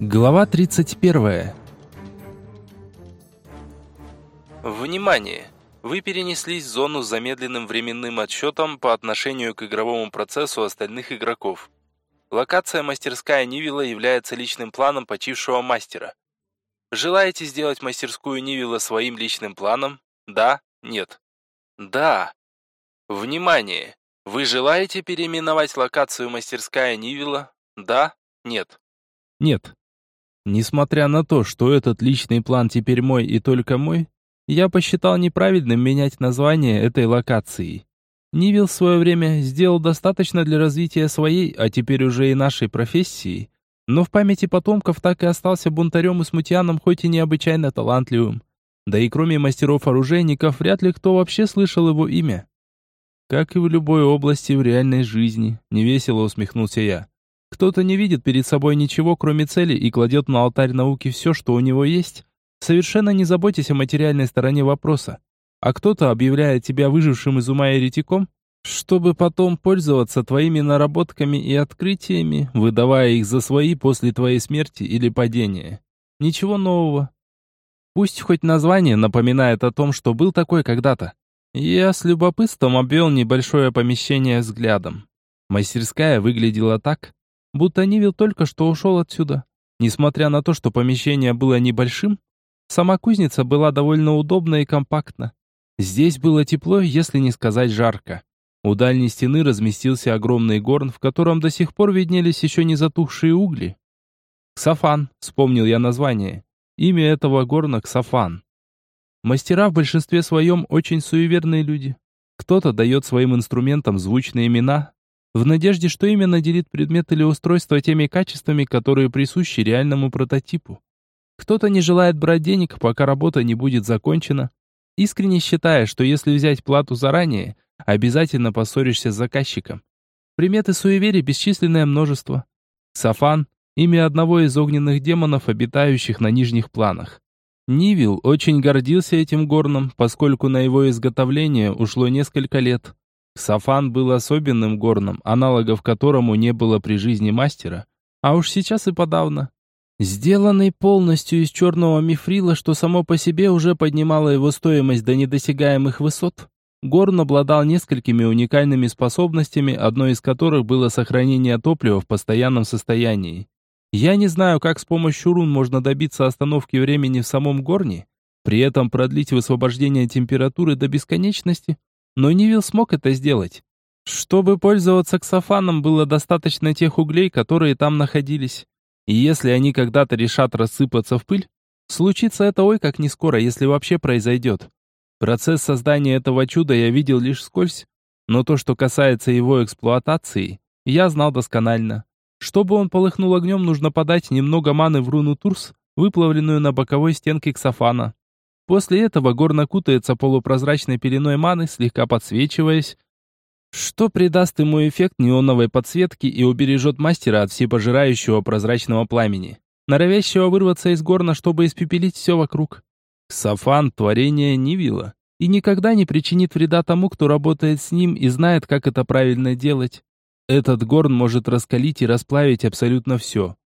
Глава 31. Внимание! Вы перенеслись в зону с замедленным временным отсчетом по отношению к игровому процессу остальных игроков. Локация «Мастерская Нивила» является личным планом почившего мастера. Желаете сделать мастерскую Нивила своим личным планом? Да? Нет? Да! Внимание! Вы желаете переименовать локацию «Мастерская Нивила»? Да? Нет? Нет. Несмотря на то, что этот личный план теперь мой и только мой, я посчитал неправильным менять название этой локации. Нивил в свое время сделал достаточно для развития своей, а теперь уже и нашей профессии, но в памяти потомков так и остался бунтарем и смутьяном, хоть и необычайно талантливым. Да и кроме мастеров-оружейников, вряд ли кто вообще слышал его имя. Как и в любой области в реальной жизни, невесело усмехнулся я. Кто-то не видит перед собой ничего, кроме цели, и кладет на алтарь науки все, что у него есть, совершенно не заботясь о материальной стороне вопроса. А кто-то объявляет тебя выжившим из ума еретиком, чтобы потом пользоваться твоими наработками и открытиями, выдавая их за свои после твоей смерти или падения. Ничего нового. Пусть хоть название напоминает о том, что был такой когда-то. Я с любопытством обвел небольшое помещение взглядом. Мастерская выглядела так, будто Нивил только что ушел отсюда. Несмотря на то, что помещение было небольшим, Сама кузница была довольно удобна и компактна. Здесь было тепло, если не сказать жарко. У дальней стены разместился огромный горн, в котором до сих пор виднелись еще не затухшие угли. «Ксафан», — вспомнил я название. Имя этого горна — Ксафан. Мастера в большинстве своем очень суеверные люди. Кто-то дает своим инструментам звучные имена, в надежде, что именно наделит предмет или устройство теми качествами, которые присущи реальному прототипу. Кто-то не желает брать денег, пока работа не будет закончена, искренне считая, что если взять плату заранее, обязательно поссоришься с заказчиком. Приметы суеверий бесчисленное множество. Сафан – имя одного из огненных демонов, обитающих на нижних планах. Нивил очень гордился этим горном, поскольку на его изготовление ушло несколько лет. Сафан был особенным горном, аналогов которому не было при жизни мастера, а уж сейчас и подавно. Сделанный полностью из черного мифрила, что само по себе уже поднимало его стоимость до недосягаемых высот, Горн обладал несколькими уникальными способностями, одной из которых было сохранение топлива в постоянном состоянии. Я не знаю, как с помощью рун можно добиться остановки времени в самом горне, при этом продлить высвобождение температуры до бесконечности, но Нивил смог это сделать. Чтобы пользоваться ксофаном, было достаточно тех углей, которые там находились. И если они когда-то решат рассыпаться в пыль, случится это ой как не скоро, если вообще произойдет. Процесс создания этого чуда я видел лишь скользь, но то, что касается его эксплуатации, я знал досконально. Чтобы он полыхнул огнем, нужно подать немного маны в руну Турс, выплавленную на боковой стенке ксофана. После этого гор накутается полупрозрачной пеленой маны, слегка подсвечиваясь, что придаст ему эффект неоновой подсветки и убережет мастера от всепожирающего прозрачного пламени, норовящего вырваться из горна, чтобы испепелить все вокруг. Сафан — творение Нивила и никогда не причинит вреда тому, кто работает с ним и знает, как это правильно делать. Этот горн может раскалить и расплавить абсолютно все.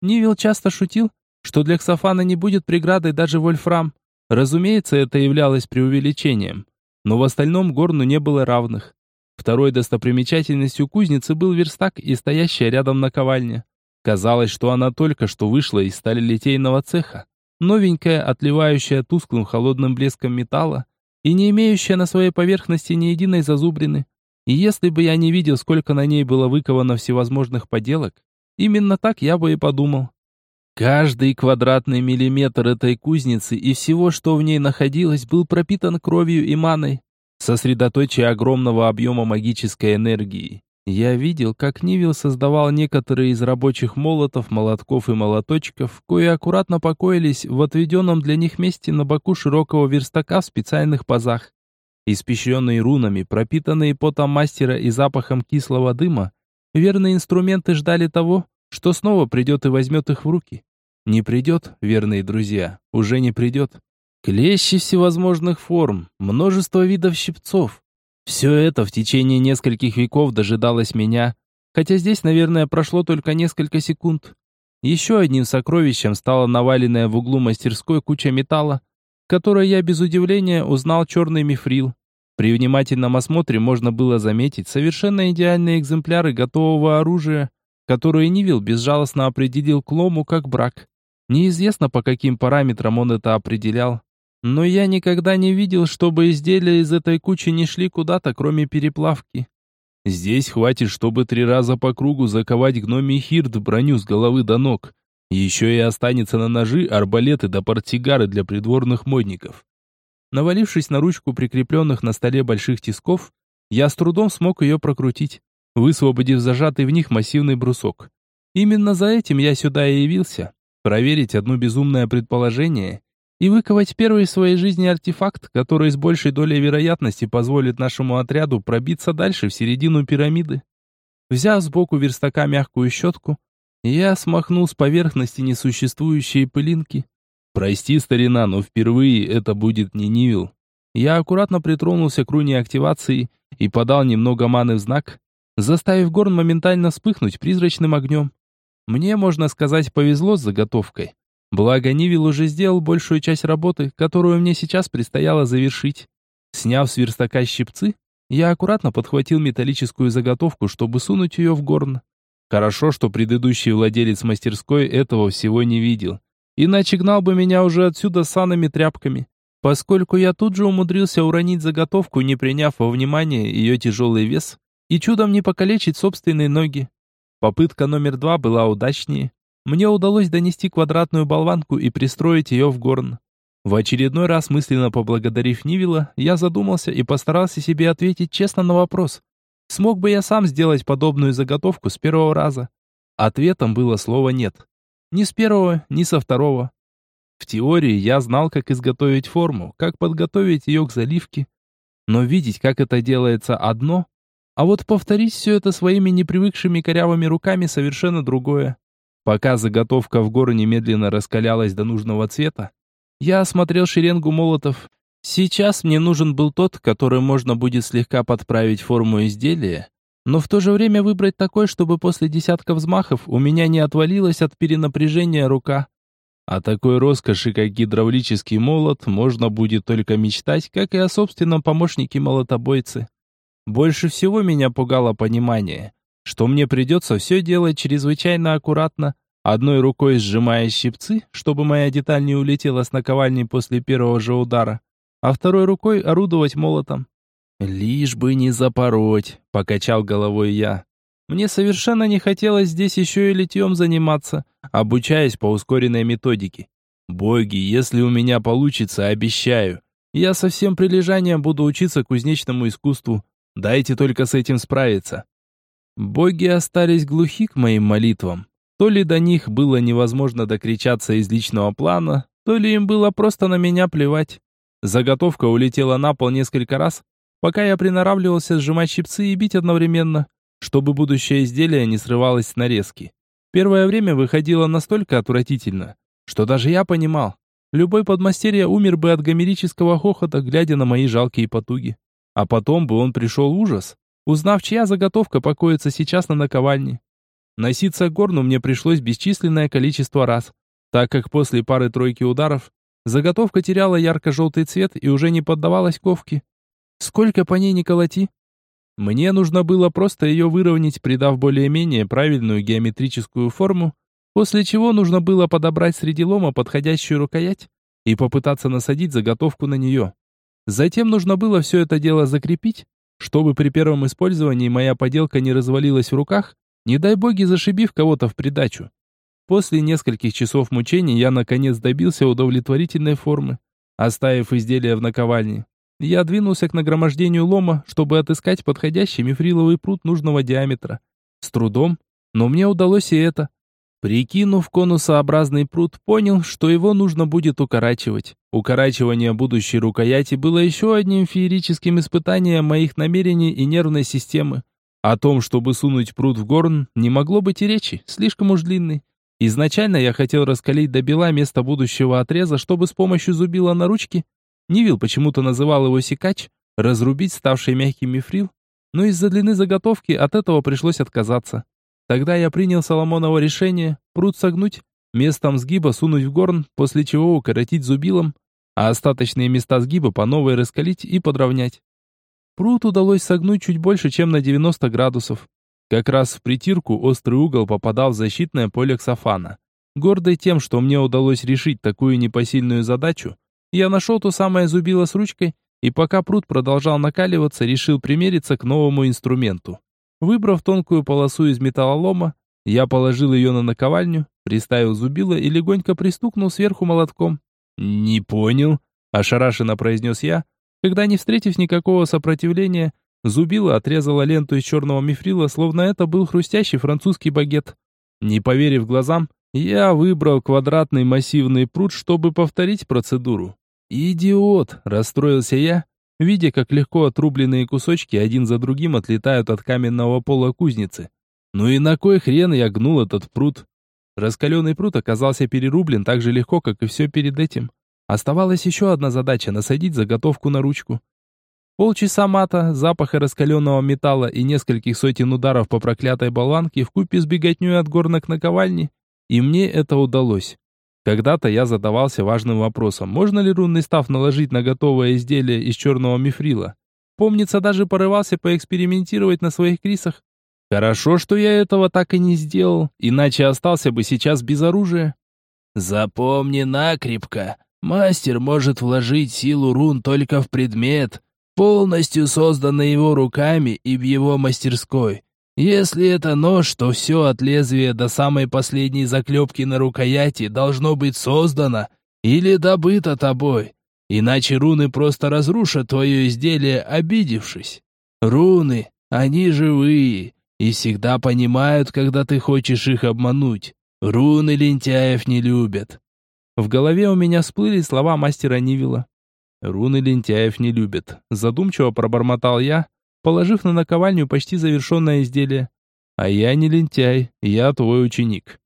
Нивил часто шутил, что для Ксафана не будет преградой даже вольфрам. Разумеется, это являлось преувеличением. Но в остальном горну не было равных. Второй достопримечательностью кузницы был верстак и стоящая рядом наковальня. Казалось, что она только что вышла из сталелитейного цеха. Новенькая, отливающая тусклым холодным блеском металла и не имеющая на своей поверхности ни единой зазубрины. И если бы я не видел, сколько на ней было выковано всевозможных поделок, именно так я бы и подумал. Каждый квадратный миллиметр этой кузницы и всего, что в ней находилось, был пропитан кровью и маной сосредоточие огромного объема магической энергии. Я видел, как Нивил создавал некоторые из рабочих молотов, молотков и молоточков, кои аккуратно покоились в отведенном для них месте на боку широкого верстака в специальных пазах. Испещренные рунами, пропитанные потом мастера и запахом кислого дыма, верные инструменты ждали того, что снова придет и возьмет их в руки. Не придет, верные друзья, уже не придет. Клещи всевозможных форм, множество видов щипцов. Все это в течение нескольких веков дожидалось меня, хотя здесь, наверное, прошло только несколько секунд. Еще одним сокровищем стала наваленная в углу мастерской куча металла, в которой я без удивления узнал черный мифрил. При внимательном осмотре можно было заметить совершенно идеальные экземпляры готового оружия, которые Нивил безжалостно определил к лому как брак. Неизвестно, по каким параметрам он это определял, но я никогда не видел, чтобы изделия из этой кучи не шли куда-то, кроме переплавки. Здесь хватит, чтобы три раза по кругу заковать гномий хирт в броню с головы до ног. Еще и останется на ножи, арбалеты да портсигары для придворных модников. Навалившись на ручку прикрепленных на столе больших тисков, я с трудом смог ее прокрутить, высвободив зажатый в них массивный брусок. Именно за этим я сюда и явился, проверить одно безумное предположение и выковать первый в своей жизни артефакт, который с большей долей вероятности позволит нашему отряду пробиться дальше в середину пирамиды. Взяв сбоку верстака мягкую щетку, я смахнул с поверхности несуществующие пылинки, Прости, старина, но впервые это будет не Нивил. Я аккуратно притронулся к руне активации и подал немного маны в знак, заставив горн моментально вспыхнуть призрачным огнем. Мне, можно сказать, повезло с заготовкой. Благо, Нивил уже сделал большую часть работы, которую мне сейчас предстояло завершить. Сняв с верстака щипцы, я аккуратно подхватил металлическую заготовку, чтобы сунуть ее в горн. Хорошо, что предыдущий владелец мастерской этого всего не видел иначе гнал бы меня уже отсюда санными тряпками, поскольку я тут же умудрился уронить заготовку, не приняв во внимание ее тяжелый вес и чудом не покалечить собственные ноги. Попытка номер два была удачнее. Мне удалось донести квадратную болванку и пристроить ее в горн. В очередной раз мысленно поблагодарив Нивила, я задумался и постарался себе ответить честно на вопрос. Смог бы я сам сделать подобную заготовку с первого раза? Ответом было слово «нет». Ни с первого, ни со второго. В теории я знал, как изготовить форму, как подготовить ее к заливке. Но видеть, как это делается, одно, а вот повторить все это своими непривыкшими корявыми руками совершенно другое. Пока заготовка в гору немедленно раскалялась до нужного цвета, я осмотрел шеренгу молотов. Сейчас мне нужен был тот, который можно будет слегка подправить форму изделия, но в то же время выбрать такой, чтобы после десятка взмахов у меня не отвалилась от перенапряжения рука. О такой роскоши, как гидравлический молот, можно будет только мечтать, как и о собственном помощнике-молотобойце. Больше всего меня пугало понимание, что мне придется все делать чрезвычайно аккуратно, одной рукой сжимая щипцы, чтобы моя деталь не улетела с наковальни после первого же удара, а второй рукой орудовать молотом. «Лишь бы не запороть», — покачал головой я. Мне совершенно не хотелось здесь еще и литьем заниматься, обучаясь по ускоренной методике. Боги, если у меня получится, обещаю. Я со всем прилежанием буду учиться кузнечному искусству. Дайте только с этим справиться. Боги остались глухи к моим молитвам. То ли до них было невозможно докричаться из личного плана, то ли им было просто на меня плевать. Заготовка улетела на пол несколько раз, пока я приноравливался сжимать щипцы и бить одновременно, чтобы будущее изделие не срывалось с нарезки. Первое время выходило настолько отвратительно, что даже я понимал, любой подмастерье умер бы от гомерического хохота, глядя на мои жалкие потуги. А потом бы он пришел ужас, узнав, чья заготовка покоится сейчас на наковальне. Носиться к горну мне пришлось бесчисленное количество раз, так как после пары-тройки ударов заготовка теряла ярко-желтый цвет и уже не поддавалась ковке. Сколько по ней не колоти? Мне нужно было просто ее выровнять, придав более-менее правильную геометрическую форму, после чего нужно было подобрать среди лома подходящую рукоять и попытаться насадить заготовку на нее. Затем нужно было все это дело закрепить, чтобы при первом использовании моя поделка не развалилась в руках, не дай боги зашибив кого-то в придачу. После нескольких часов мучений я наконец добился удовлетворительной формы, оставив изделие в наковальне. Я двинулся к нагромождению лома, чтобы отыскать подходящий мифриловый пруд нужного диаметра. С трудом, но мне удалось и это. Прикинув конусообразный пруд, понял, что его нужно будет укорачивать. Укорачивание будущей рукояти было еще одним феерическим испытанием моих намерений и нервной системы. О том, чтобы сунуть пруд в горн, не могло быть и речи, слишком уж длинный. Изначально я хотел раскалить до бела место будущего отреза, чтобы с помощью зубила на ручке Нивил почему-то называл его секач, разрубить ставший мягкий мифрил, но из-за длины заготовки от этого пришлось отказаться. Тогда я принял Соломоново решение пруд согнуть, местом сгиба сунуть в горн, после чего укоротить зубилом, а остаточные места сгиба по новой раскалить и подровнять. Пруд удалось согнуть чуть больше, чем на 90 градусов. Как раз в притирку острый угол попадал в защитное поле Ксофана. Гордый тем, что мне удалось решить такую непосильную задачу, я нашел то самое зубило с ручкой, и пока пруд продолжал накаливаться, решил примериться к новому инструменту. Выбрав тонкую полосу из металлолома, я положил ее на наковальню, приставил зубило и легонько пристукнул сверху молотком. «Не понял», — ошарашенно произнес я, когда, не встретив никакого сопротивления, зубило отрезало ленту из черного мифрила, словно это был хрустящий французский багет. Не поверив глазам, я выбрал квадратный массивный пруд, чтобы повторить процедуру. «Идиот!» – расстроился я, видя, как легко отрубленные кусочки один за другим отлетают от каменного пола кузницы. Ну и на кой хрен я гнул этот пруд? Раскаленный пруд оказался перерублен так же легко, как и все перед этим. Оставалась еще одна задача – насадить заготовку на ручку. Полчаса мата, запаха раскаленного металла и нескольких сотен ударов по проклятой болванке вкупе с беготней от горнок наковальни, и мне это удалось. Когда-то я задавался важным вопросом, можно ли рунный став наложить на готовое изделие из черного мифрила. Помнится, даже порывался поэкспериментировать на своих крисах. Хорошо, что я этого так и не сделал, иначе остался бы сейчас без оружия. Запомни накрепко, мастер может вложить силу рун только в предмет, полностью созданный его руками и в его мастерской. Если это нож, то все от лезвия до самой последней заклепки на рукояти должно быть создано или добыто тобой. Иначе руны просто разрушат твое изделие, обидевшись. Руны, они живые и всегда понимают, когда ты хочешь их обмануть. Руны лентяев не любят. В голове у меня всплыли слова мастера Нивила. Руны лентяев не любят. Задумчиво пробормотал я, положив на наковальню почти завершенное изделие. А я не лентяй, я твой ученик.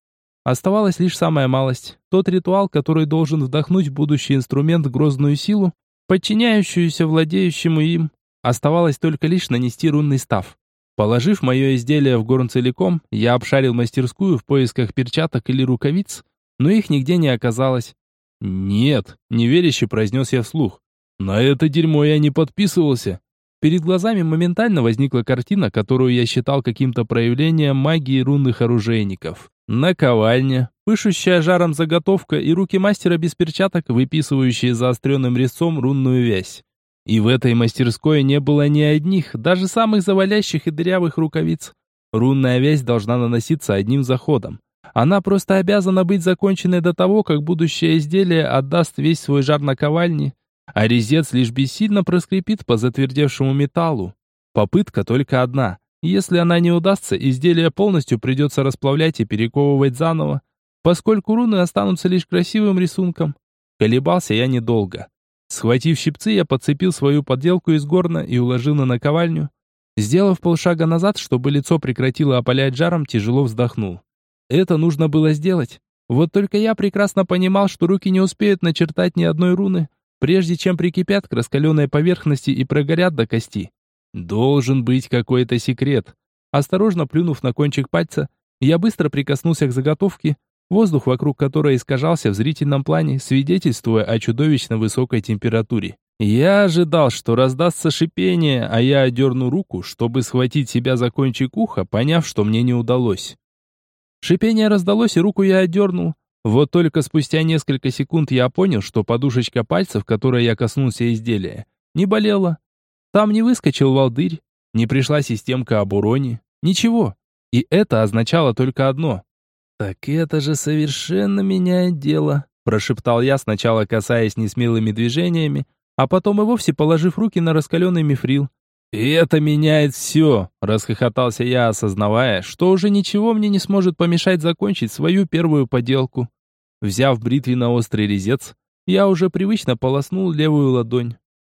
Оставалась лишь самая малость, тот ритуал, который должен вдохнуть в будущий инструмент грозную силу, подчиняющуюся владеющему им. Оставалось только лишь нанести рунный став. Положив мое изделие в горн целиком, я обшарил мастерскую в поисках перчаток или рукавиц, но их нигде не оказалось. «Нет», — неверяще произнес я вслух. «На это дерьмо я не подписывался. Перед глазами моментально возникла картина, которую я считал каким-то проявлением магии рунных оружейников. Наковальня, пышущая жаром заготовка и руки мастера без перчаток, выписывающие заостренным резцом рунную вязь. И в этой мастерской не было ни одних, даже самых завалящих и дырявых рукавиц. Рунная вязь должна наноситься одним заходом. Она просто обязана быть законченной до того, как будущее изделие отдаст весь свой жар наковальне, а резец лишь бессильно проскрипит по затвердевшему металлу. Попытка только одна. Если она не удастся, изделие полностью придется расплавлять и перековывать заново, поскольку руны останутся лишь красивым рисунком. Колебался я недолго. Схватив щипцы, я подцепил свою подделку из горна и уложил на наковальню. Сделав полшага назад, чтобы лицо прекратило опалять жаром, тяжело вздохнул. Это нужно было сделать. Вот только я прекрасно понимал, что руки не успеют начертать ни одной руны, прежде чем прикипят к раскаленной поверхности и прогорят до кости. Должен быть какой-то секрет. Осторожно плюнув на кончик пальца, я быстро прикоснулся к заготовке, воздух вокруг которой искажался в зрительном плане, свидетельствуя о чудовищно высокой температуре. Я ожидал, что раздастся шипение, а я одерну руку, чтобы схватить себя за кончик уха, поняв, что мне не удалось. Шипение раздалось, и руку я отдернул, вот только спустя несколько секунд я понял, что подушечка пальцев, которой я коснулся изделия, не болела. Там не выскочил волдырь, не пришла системка об уроне, ничего. И это означало только одно. «Так это же совершенно меняет дело», прошептал я, сначала касаясь несмелыми движениями, а потом и вовсе положив руки на раскаленный мифрил. «И это меняет все!» – расхохотался я, осознавая, что уже ничего мне не сможет помешать закончить свою первую поделку. Взяв бритвенно-острый резец, я уже привычно полоснул левую ладонь.